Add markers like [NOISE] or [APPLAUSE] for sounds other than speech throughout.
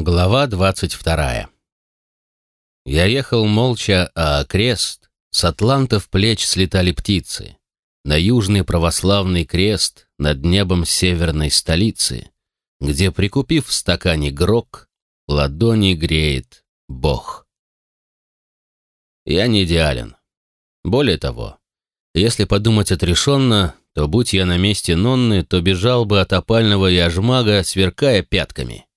Глава двадцать вторая. Я ехал молча, а крест с атлантов плеч слетали птицы. На южный православный крест над небом северной столицы, где, прикупив в стакане грок, ладони греет Бог. Я не идеален. Более того, если подумать отрешенно, то будь я на месте Нонны, то бежал бы от опального яжмага, сверкая пятками.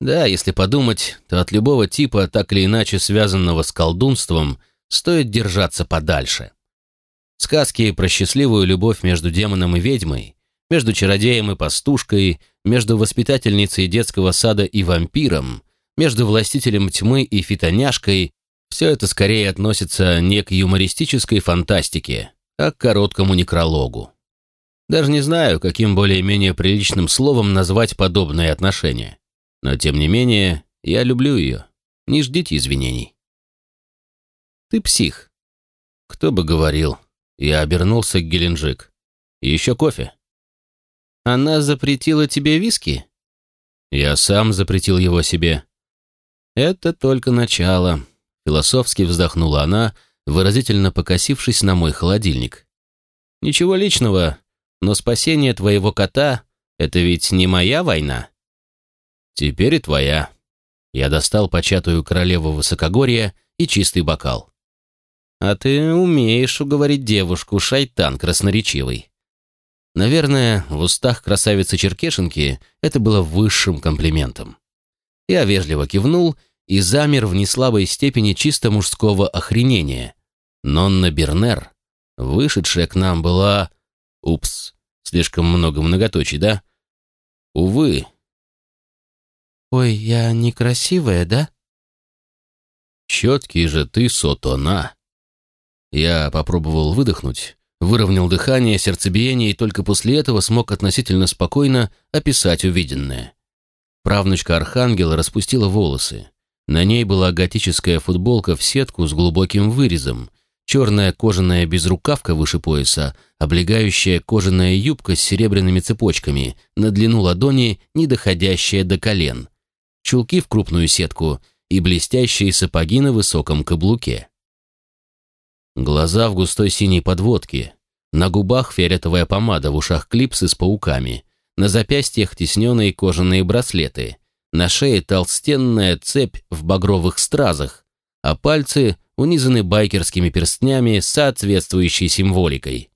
Да, если подумать, то от любого типа, так или иначе связанного с колдунством, стоит держаться подальше. Сказки про счастливую любовь между демоном и ведьмой, между чародеем и пастушкой, между воспитательницей детского сада и вампиром, между властителем тьмы и фитоняшкой – все это скорее относится не к юмористической фантастике, а к короткому некрологу. Даже не знаю, каким более-менее приличным словом назвать подобные отношения. Но, тем не менее, я люблю ее. Не ждите извинений. Ты псих. Кто бы говорил. Я обернулся к Геленджик. Еще кофе. Она запретила тебе виски? Я сам запретил его себе. Это только начало. Философски вздохнула она, выразительно покосившись на мой холодильник. Ничего личного, но спасение твоего кота — это ведь не моя война. «Теперь и твоя». Я достал початую королеву высокогорья и чистый бокал. «А ты умеешь уговорить девушку, шайтан красноречивый». Наверное, в устах красавицы Черкешенки это было высшим комплиментом. Я вежливо кивнул и замер в неслабой степени чисто мужского охренения. Нонна Бернер, вышедшая к нам, была... Упс, слишком много многоточий, да? Увы, «Ой, я некрасивая, да?» «Четкий же ты, Сотона!» Я попробовал выдохнуть, выровнял дыхание, сердцебиение и только после этого смог относительно спокойно описать увиденное. Правнучка Архангела распустила волосы. На ней была готическая футболка в сетку с глубоким вырезом, черная кожаная безрукавка выше пояса, облегающая кожаная юбка с серебряными цепочками, на длину ладони, не доходящая до колен, чулки в крупную сетку и блестящие сапоги на высоком каблуке. Глаза в густой синей подводке, на губах фиолетовая помада, в ушах клипсы с пауками, на запястьях тесненные кожаные браслеты, на шее толстенная цепь в багровых стразах, а пальцы унизаны байкерскими перстнями с соответствующей символикой.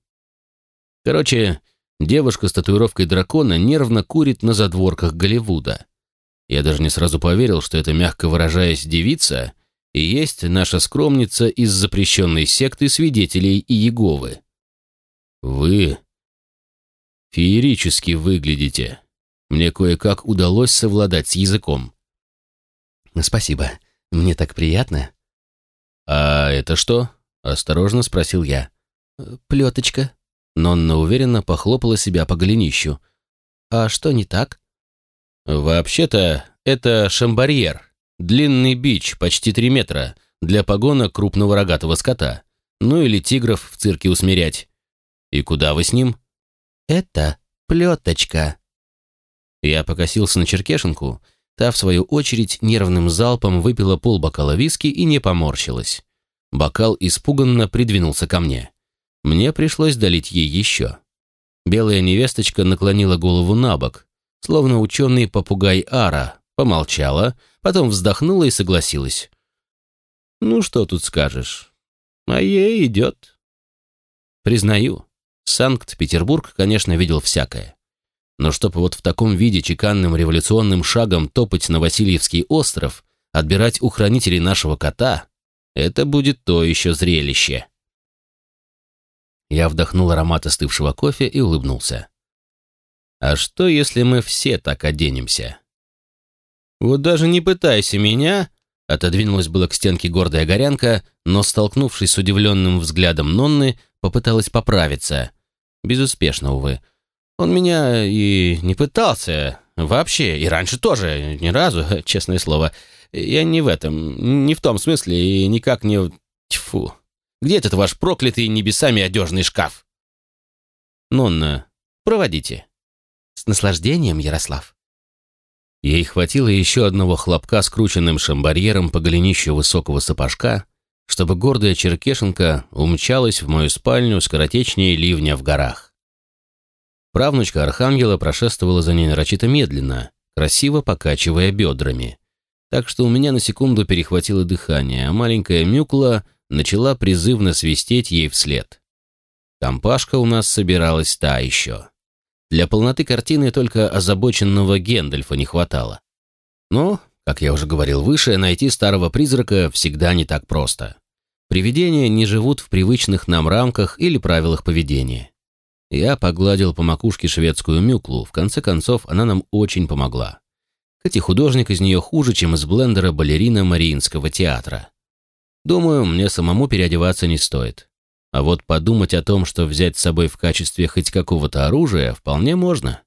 Короче, девушка с татуировкой дракона нервно курит на задворках Голливуда. Я даже не сразу поверил, что это, мягко выражаясь, девица и есть наша скромница из запрещенной секты свидетелей Иеговы. Вы феерически выглядите. Мне кое-как удалось совладать с языком. Спасибо, мне так приятно. А это что? Осторожно спросил я. Плеточка. Нонна уверенно похлопала себя по голенищу. А что не так? Вообще-то это шамбарьер, длинный бич, почти три метра, для погона крупного рогатого скота. Ну или тигров в цирке усмирять. И куда вы с ним? Это плеточка. Я покосился на черкешенку, та, в свою очередь, нервным залпом выпила полбокала виски и не поморщилась. Бокал испуганно придвинулся ко мне. Мне пришлось долить ей еще. Белая невесточка наклонила голову на бок, словно ученый попугай Ара, помолчала, потом вздохнула и согласилась. «Ну, что тут скажешь? А ей идет». Признаю, Санкт-Петербург, конечно, видел всякое. Но чтоб вот в таком виде чеканным революционным шагом топать на Васильевский остров, отбирать у хранителей нашего кота, это будет то еще зрелище. Я вдохнул аромат остывшего кофе и улыбнулся. А что, если мы все так оденемся? Вот даже не пытайся меня, отодвинулась было к стенке гордая горянка, но, столкнувшись с удивленным взглядом Нонны, попыталась поправиться. Безуспешно, увы. Он меня и не пытался. Вообще, и раньше тоже, ни разу, [LAUGHS] честное слово. Я не в этом, не в том смысле и никак не... Тьфу. Где этот ваш проклятый небесами одежный шкаф? Нонна, проводите. Наслаждением, Ярослав. Ей хватило еще одного хлопка скрученным шамбарьером по голенищу высокого сапожка, чтобы гордая черкешенка умчалась в мою спальню скоротечнее ливня в горах. Правнучка Архангела прошествовала за ней нарочито медленно, красиво покачивая бедрами. Так что у меня на секунду перехватило дыхание, а маленькая Мюкла начала призывно свистеть ей вслед. Компашка у нас собиралась та еще. Для полноты картины только озабоченного Гендальфа не хватало. Но, как я уже говорил выше, найти старого призрака всегда не так просто. Привидения не живут в привычных нам рамках или правилах поведения. Я погладил по макушке шведскую мюклу, в конце концов она нам очень помогла. Хоть и художник из нее хуже, чем из блендера балерина Мариинского театра. Думаю, мне самому переодеваться не стоит. А вот подумать о том, что взять с собой в качестве хоть какого-то оружия, вполне можно.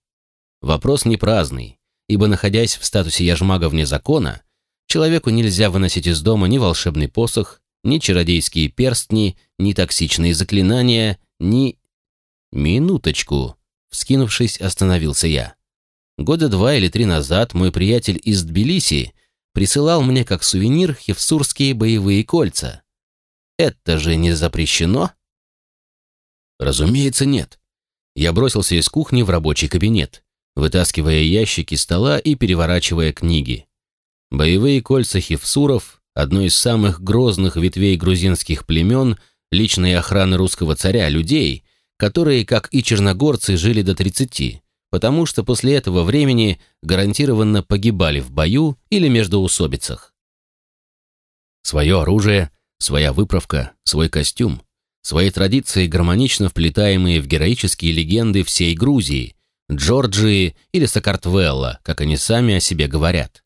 Вопрос не праздный, ибо, находясь в статусе яжмага вне закона, человеку нельзя выносить из дома ни волшебный посох, ни чародейские перстни, ни токсичные заклинания, ни... Минуточку. Вскинувшись, остановился я. Года два или три назад мой приятель из Тбилиси присылал мне как сувенир хевсурские боевые кольца. Это же не запрещено? Разумеется, нет. Я бросился из кухни в рабочий кабинет, вытаскивая ящики стола и переворачивая книги. Боевые кольца хевсуров – одно из самых грозных ветвей грузинских племен, личной охраны русского царя, людей, которые, как и черногорцы, жили до 30, потому что после этого времени гарантированно погибали в бою или междоусобицах. Свое оружие, своя выправка, свой костюм – свои традиции, гармонично вплетаемые в героические легенды всей Грузии, Джорджии или Сакартвелла, как они сами о себе говорят.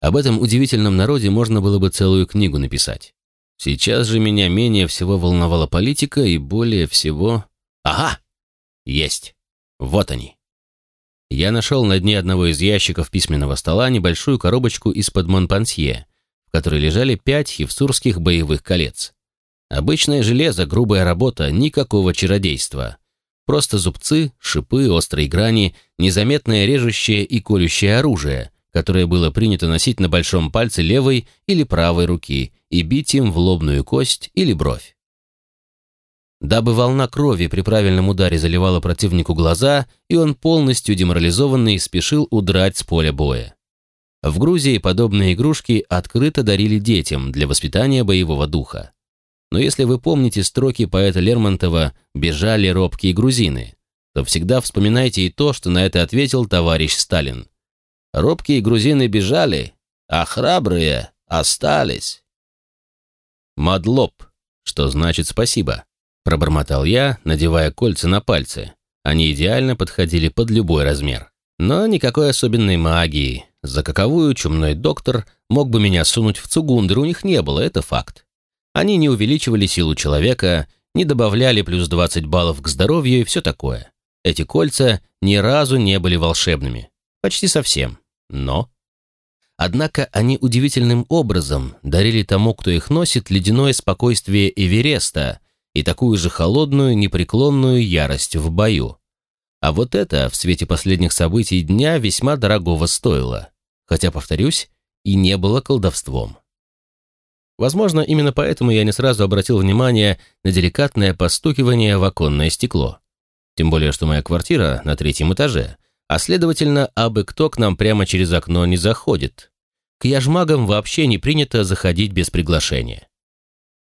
Об этом удивительном народе можно было бы целую книгу написать. Сейчас же меня менее всего волновала политика и более всего... Ага! Есть! Вот они. Я нашел на дне одного из ящиков письменного стола небольшую коробочку из-под Монпансье, в которой лежали пять хевсурских боевых колец. Обычное железо, грубая работа, никакого чародейства. Просто зубцы, шипы, острые грани, незаметное режущее и колющее оружие, которое было принято носить на большом пальце левой или правой руки и бить им в лобную кость или бровь. Дабы волна крови при правильном ударе заливала противнику глаза, и он полностью деморализованный спешил удрать с поля боя. В Грузии подобные игрушки открыто дарили детям для воспитания боевого духа. Но если вы помните строки поэта Лермонтова «Бежали робкие грузины», то всегда вспоминайте и то, что на это ответил товарищ Сталин. «Робкие грузины бежали, а храбрые остались». «Мадлоб», что значит «спасибо», пробормотал я, надевая кольца на пальцы. Они идеально подходили под любой размер. Но никакой особенной магии, за каковую чумной доктор мог бы меня сунуть в цугундер, у них не было, это факт. Они не увеличивали силу человека, не добавляли плюс 20 баллов к здоровью и все такое. Эти кольца ни разу не были волшебными. Почти совсем. Но... Однако они удивительным образом дарили тому, кто их носит, ледяное спокойствие Эвереста и такую же холодную, непреклонную ярость в бою. А вот это в свете последних событий дня весьма дорогого стоило. Хотя, повторюсь, и не было колдовством. Возможно, именно поэтому я не сразу обратил внимание на деликатное постукивание в оконное стекло. Тем более, что моя квартира на третьем этаже, а следовательно, абы кто к нам прямо через окно не заходит. К яжмагам вообще не принято заходить без приглашения.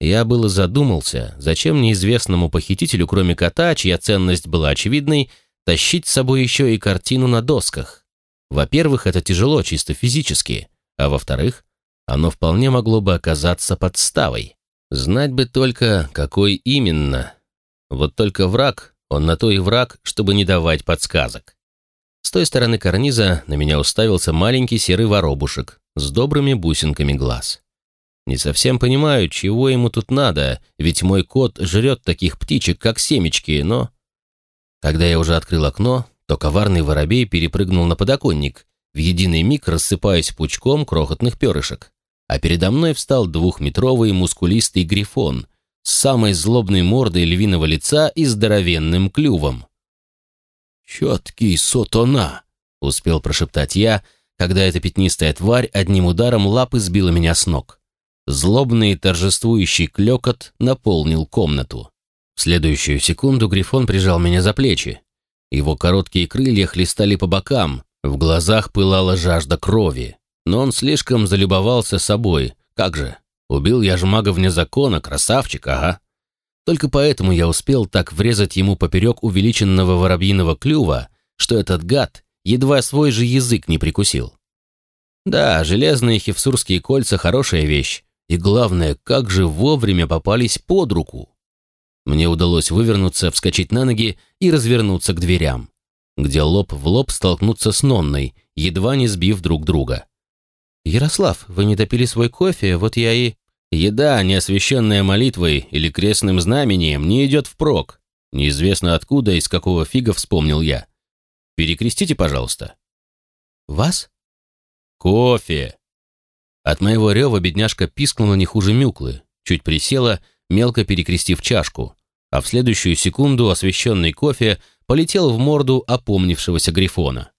Я было задумался, зачем неизвестному похитителю, кроме кота, чья ценность была очевидной, тащить с собой еще и картину на досках. Во-первых, это тяжело чисто физически, а во-вторых, оно вполне могло бы оказаться подставой. Знать бы только, какой именно. Вот только враг, он на то и враг, чтобы не давать подсказок. С той стороны карниза на меня уставился маленький серый воробушек с добрыми бусинками глаз. Не совсем понимаю, чего ему тут надо, ведь мой кот жрет таких птичек, как семечки, но... Когда я уже открыл окно, то коварный воробей перепрыгнул на подоконник, в единый миг рассыпаясь пучком крохотных перышек а передо мной встал двухметровый мускулистый грифон с самой злобной мордой львиного лица и здоровенным клювом. «Четкий сотона!» — успел прошептать я, когда эта пятнистая тварь одним ударом лапы сбила меня с ног. Злобный торжествующий клёкот наполнил комнату. В следующую секунду Грифон прижал меня за плечи. Его короткие крылья хлестали по бокам, в глазах пылала жажда крови. Но он слишком залюбовался собой. Как же, убил я ж мага вне закона, красавчик, ага. Только поэтому я успел так врезать ему поперек увеличенного воробьиного клюва, что этот гад едва свой же язык не прикусил. Да, железные хевсурские кольца – хорошая вещь, и главное, как же вовремя попались под руку. Мне удалось вывернуться, вскочить на ноги и развернуться к дверям, где лоб в лоб столкнуться с Нонной, едва не сбив друг друга. «Ярослав, вы не допили свой кофе, вот я и...» «Еда, не освященная молитвой или крестным знамением, не идет впрок. Неизвестно откуда и с какого фига вспомнил я. Перекрестите, пожалуйста». «Вас?» «Кофе!» От моего рева бедняжка пискнула не хуже мюклы, чуть присела, мелко перекрестив чашку, а в следующую секунду освещенный кофе полетел в морду опомнившегося грифона.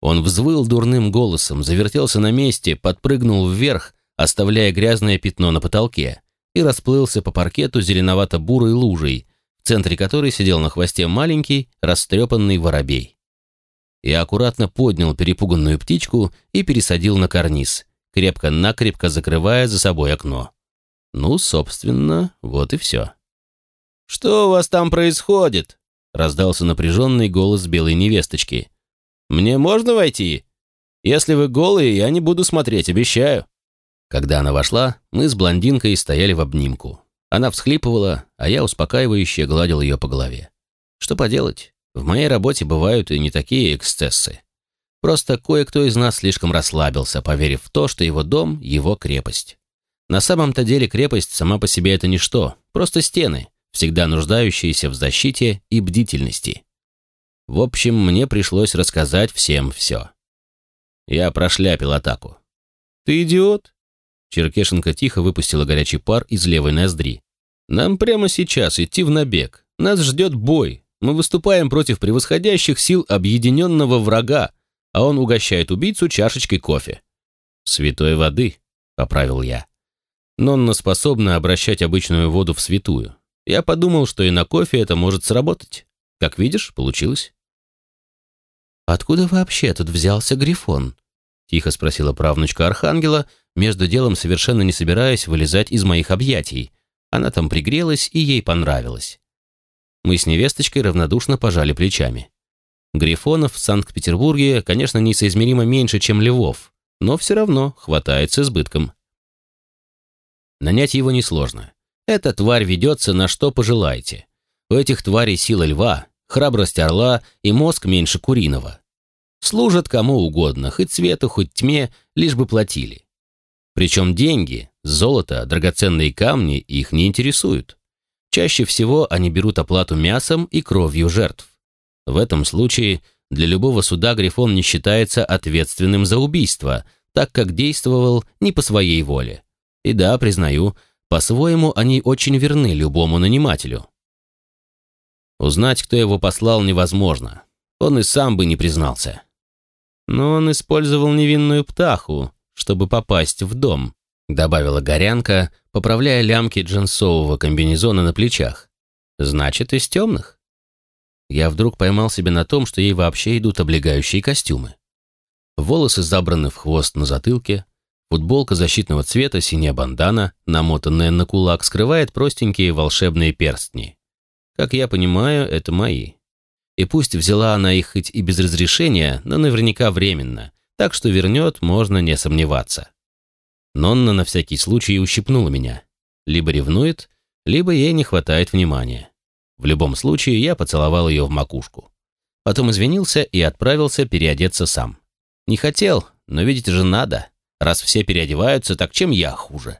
Он взвыл дурным голосом, завертелся на месте, подпрыгнул вверх, оставляя грязное пятно на потолке, и расплылся по паркету зеленовато-бурой лужей, в центре которой сидел на хвосте маленький, растрепанный воробей. Я аккуратно поднял перепуганную птичку и пересадил на карниз, крепко-накрепко закрывая за собой окно. Ну, собственно, вот и все. «Что у вас там происходит?» — раздался напряженный голос белой невесточки. «Мне можно войти? Если вы голые, я не буду смотреть, обещаю». Когда она вошла, мы с блондинкой стояли в обнимку. Она всхлипывала, а я успокаивающе гладил ее по голове. Что поделать, в моей работе бывают и не такие эксцессы. Просто кое-кто из нас слишком расслабился, поверив в то, что его дом — его крепость. На самом-то деле крепость сама по себе это ничто, просто стены, всегда нуждающиеся в защите и бдительности. В общем, мне пришлось рассказать всем все. Я прошляпил атаку. «Ты идиот?» Черкешенко тихо выпустила горячий пар из левой ноздри. «Нам прямо сейчас идти в набег. Нас ждет бой. Мы выступаем против превосходящих сил объединенного врага, а он угощает убийцу чашечкой кофе». «Святой воды», — поправил я. Нонна способна обращать обычную воду в святую. Я подумал, что и на кофе это может сработать. Как видишь, получилось. «Откуда вообще тут взялся Грифон?» — тихо спросила правнучка Архангела, между делом совершенно не собираясь вылезать из моих объятий. Она там пригрелась, и ей понравилось. Мы с невесточкой равнодушно пожали плечами. Грифонов в Санкт-Петербурге, конечно, несоизмеримо меньше, чем львов, но все равно хватает с избытком. Нанять его несложно. Эта тварь ведется на что пожелаете. У этих тварей сила льва, храбрость орла и мозг меньше куриного. Служат кому угодно, хоть свету, хоть тьме, лишь бы платили. Причем деньги, золото, драгоценные камни их не интересуют. Чаще всего они берут оплату мясом и кровью жертв. В этом случае для любого суда Грифон не считается ответственным за убийство, так как действовал не по своей воле. И да, признаю, по-своему они очень верны любому нанимателю. Узнать, кто его послал, невозможно. Он и сам бы не признался. Но он использовал невинную птаху, чтобы попасть в дом, добавила Горянка, поправляя лямки джинсового комбинезона на плечах. Значит, из темных. Я вдруг поймал себя на том, что ей вообще идут облегающие костюмы. Волосы забраны в хвост на затылке, Футболка защитного цвета, синяя бандана, намотанная на кулак, скрывает простенькие волшебные перстни. Как я понимаю, это мои. И пусть взяла она их хоть и без разрешения, но наверняка временно, так что вернет, можно не сомневаться. Нонна на всякий случай ущипнула меня. Либо ревнует, либо ей не хватает внимания. В любом случае, я поцеловал ее в макушку. Потом извинился и отправился переодеться сам. Не хотел, но видеть же надо. Раз все переодеваются, так чем я хуже?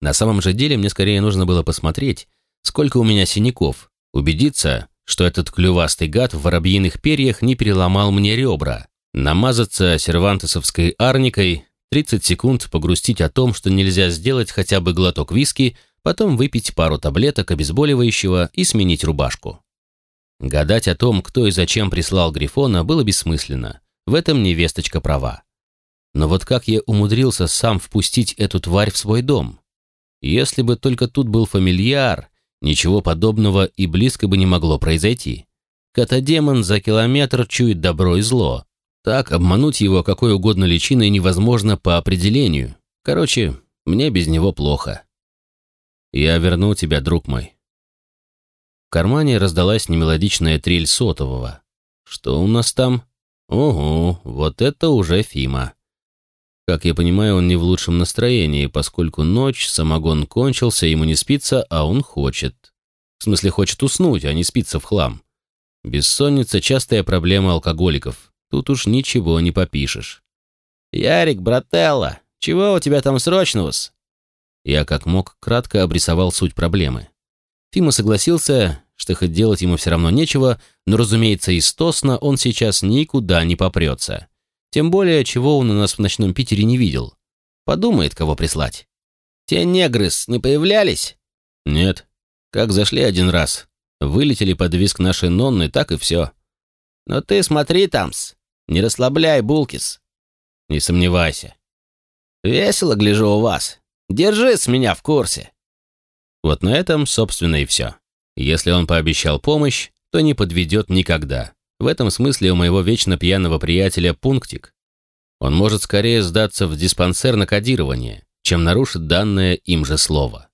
На самом же деле мне скорее нужно было посмотреть, сколько у меня синяков, убедиться, что этот клювастый гад в воробьиных перьях не переломал мне ребра, намазаться сервантесовской арникой, 30 секунд погрустить о том, что нельзя сделать хотя бы глоток виски, потом выпить пару таблеток обезболивающего и сменить рубашку. Гадать о том, кто и зачем прислал Грифона, было бессмысленно. в этом невесточка права. Но вот как я умудрился сам впустить эту тварь в свой дом? Если бы только тут был фамильяр, ничего подобного и близко бы не могло произойти. Котодемон за километр чует добро и зло. Так обмануть его какой угодно личиной невозможно по определению. Короче, мне без него плохо. Я верну тебя, друг мой. В кармане раздалась немелодичная трель сотового. Что у нас там? Ого, вот это уже Фима. Как я понимаю, он не в лучшем настроении, поскольку ночь, самогон кончился, ему не спится, а он хочет. В смысле, хочет уснуть, а не спится в хлам. Бессонница – частая проблема алкоголиков. Тут уж ничего не попишешь. «Ярик, брателла, чего у тебя там срочного-с?» Я как мог кратко обрисовал суть проблемы. Фима согласился, что хоть делать ему все равно нечего, но, разумеется, истосно он сейчас никуда не попрется. Тем более, чего он у нас в ночном Питере не видел. Подумает, кого прислать. «Те негры не появлялись?» «Нет. Как зашли один раз. Вылетели под виск нашей Нонны, так и все». «Но ты смотри, Тамс. Не расслабляй, Булкис». «Не сомневайся». «Весело, гляжу, у вас. Держи с меня в курсе». Вот на этом, собственно, и все. Если он пообещал помощь, то не подведет никогда. В этом смысле у моего вечно пьяного приятеля пунктик. Он может скорее сдаться в диспансер на кодирование, чем нарушит данное им же слово.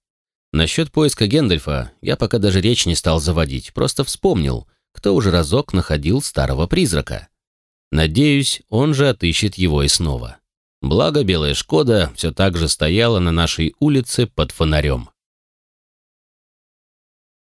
Насчет поиска Гендальфа я пока даже речь не стал заводить, просто вспомнил, кто уже разок находил старого призрака. Надеюсь, он же отыщет его и снова. Благо белая «Шкода» все так же стояла на нашей улице под фонарем.